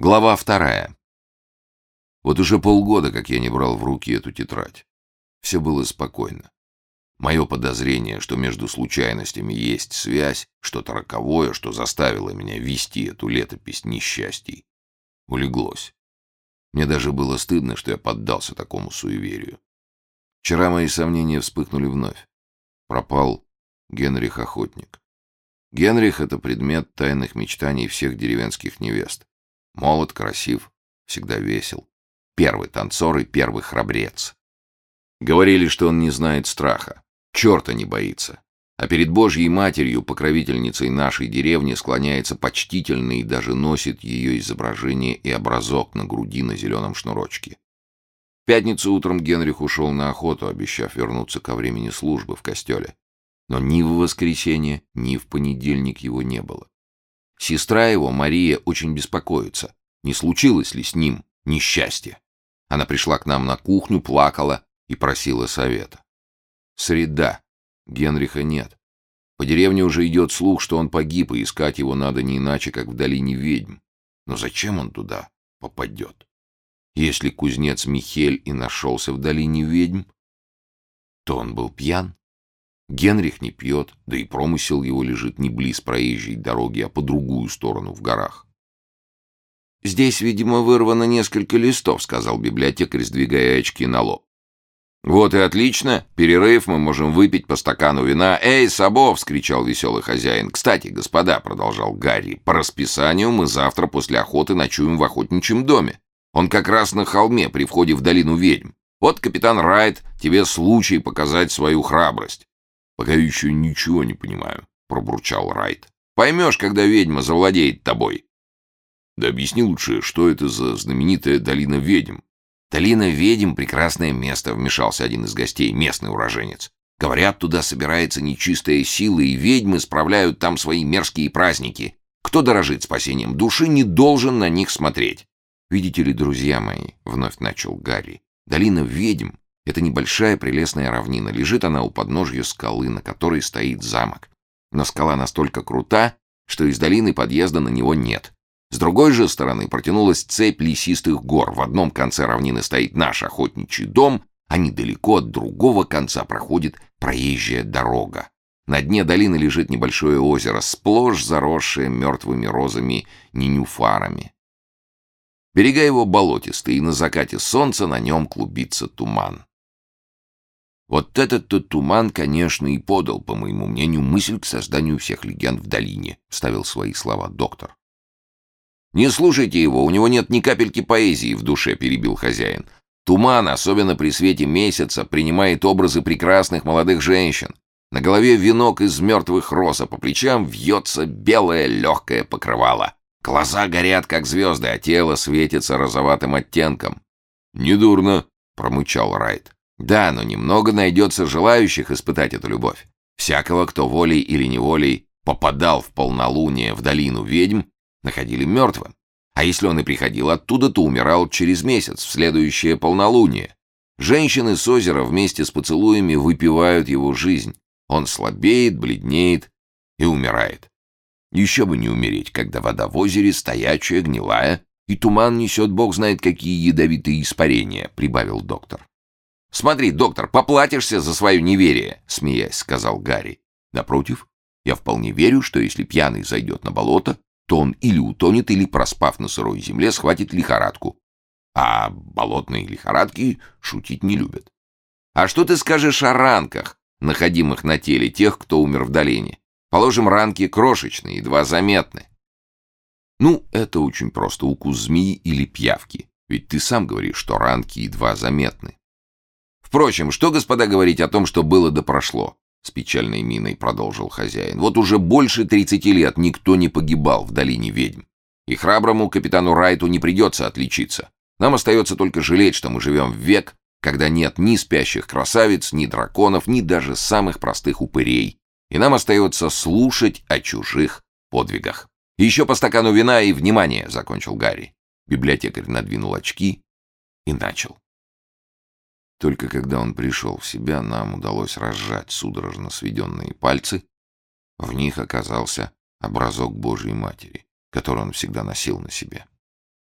Глава вторая. Вот уже полгода, как я не брал в руки эту тетрадь. Все было спокойно. Мое подозрение, что между случайностями есть связь, что-то роковое, что заставило меня вести эту летопись несчастий, улеглось. Мне даже было стыдно, что я поддался такому суеверию. Вчера мои сомнения вспыхнули вновь. Пропал Генрих Охотник. Генрих — это предмет тайных мечтаний всех деревенских невест. Молод, красив, всегда весел. Первый танцор и первый храбрец. Говорили, что он не знает страха. Черта не боится. А перед Божьей Матерью, покровительницей нашей деревни, склоняется почтительно и даже носит ее изображение и образок на груди на зеленом шнурочке. В пятницу утром Генрих ушел на охоту, обещав вернуться ко времени службы в костеле. Но ни в воскресенье, ни в понедельник его не было. Сестра его, Мария, очень беспокоится. Не случилось ли с ним несчастье? Она пришла к нам на кухню, плакала и просила совета. Среда. Генриха нет. По деревне уже идет слух, что он погиб, и искать его надо не иначе, как в долине ведьм. Но зачем он туда попадет? Если кузнец Михель и нашелся в долине ведьм, то он был пьян. Генрих не пьет, да и промысел его лежит не близ проезжей дороги, а по другую сторону, в горах. «Здесь, видимо, вырвано несколько листов», — сказал библиотекарь, сдвигая очки на лоб. «Вот и отлично. Перерыв, мы можем выпить по стакану вина. Эй, Сабов!» — вскричал веселый хозяин. «Кстати, господа», — продолжал Гарри, — «по расписанию мы завтра после охоты ночуем в охотничьем доме. Он как раз на холме при входе в долину ведьм. Вот, капитан Райт, тебе случай показать свою храбрость. «Пока еще ничего не понимаю», — пробурчал Райт. «Поймешь, когда ведьма завладеет тобой». «Да объясни лучше, что это за знаменитая долина ведьм?» «Долина ведьм — прекрасное место», — вмешался один из гостей, местный уроженец. «Говорят, туда собирается нечистая сила, и ведьмы справляют там свои мерзкие праздники. Кто дорожит спасением души, не должен на них смотреть». «Видите ли, друзья мои», — вновь начал Гарри, — «долина ведьм это небольшая прелестная равнина. Лежит она у подножья скалы, на которой стоит замок. Но скала настолько крута, что из долины подъезда на него нет. С другой же стороны протянулась цепь лесистых гор. В одном конце равнины стоит наш охотничий дом, а недалеко от другого конца проходит проезжая дорога. На дне долины лежит небольшое озеро, сплошь заросшее мертвыми розами ненюфарами. Берега его болотистые, и на закате солнца на нем клубится туман. Вот этот-то туман, конечно, и подал, по моему мнению, мысль к созданию всех легенд в долине, — вставил свои слова доктор. «Не слушайте его, у него нет ни капельки поэзии в душе», — перебил хозяин. «Туман, особенно при свете месяца, принимает образы прекрасных молодых женщин. На голове венок из мертвых роз, а по плечам вьется белое легкое покрывало. Глаза горят, как звезды, а тело светится розоватым оттенком». «Недурно», — промычал Райт. Да, но немного найдется желающих испытать эту любовь. Всякого, кто волей или неволей попадал в полнолуние в долину ведьм, находили мертвым. А если он и приходил оттуда, то умирал через месяц, в следующее полнолуние. Женщины с озера вместе с поцелуями выпивают его жизнь. Он слабеет, бледнеет и умирает. Еще бы не умереть, когда вода в озере стоячая, гнилая, и туман несет бог знает какие ядовитые испарения, прибавил доктор. «Смотри, доктор, поплатишься за свое неверие», — смеясь сказал Гарри. «Напротив, я вполне верю, что если пьяный зайдет на болото, то он или утонет, или, проспав на сырой земле, схватит лихорадку. А болотные лихорадки шутить не любят. А что ты скажешь о ранках, находимых на теле тех, кто умер в долине? Положим, ранки крошечные, едва заметны. Ну, это очень просто, укус змеи или пьявки. Ведь ты сам говоришь, что ранки едва заметны. Впрочем, что, господа, говорить о том, что было да прошло? С печальной миной продолжил хозяин. Вот уже больше тридцати лет никто не погибал в долине ведьм. И храброму капитану Райту не придется отличиться. Нам остается только жалеть, что мы живем в век, когда нет ни спящих красавиц, ни драконов, ни даже самых простых упырей. И нам остается слушать о чужих подвигах. Еще по стакану вина и внимание, закончил Гарри. Библиотекарь надвинул очки и начал. Только когда он пришел в себя, нам удалось разжать судорожно сведенные пальцы. В них оказался образок Божьей Матери, который он всегда носил на себе.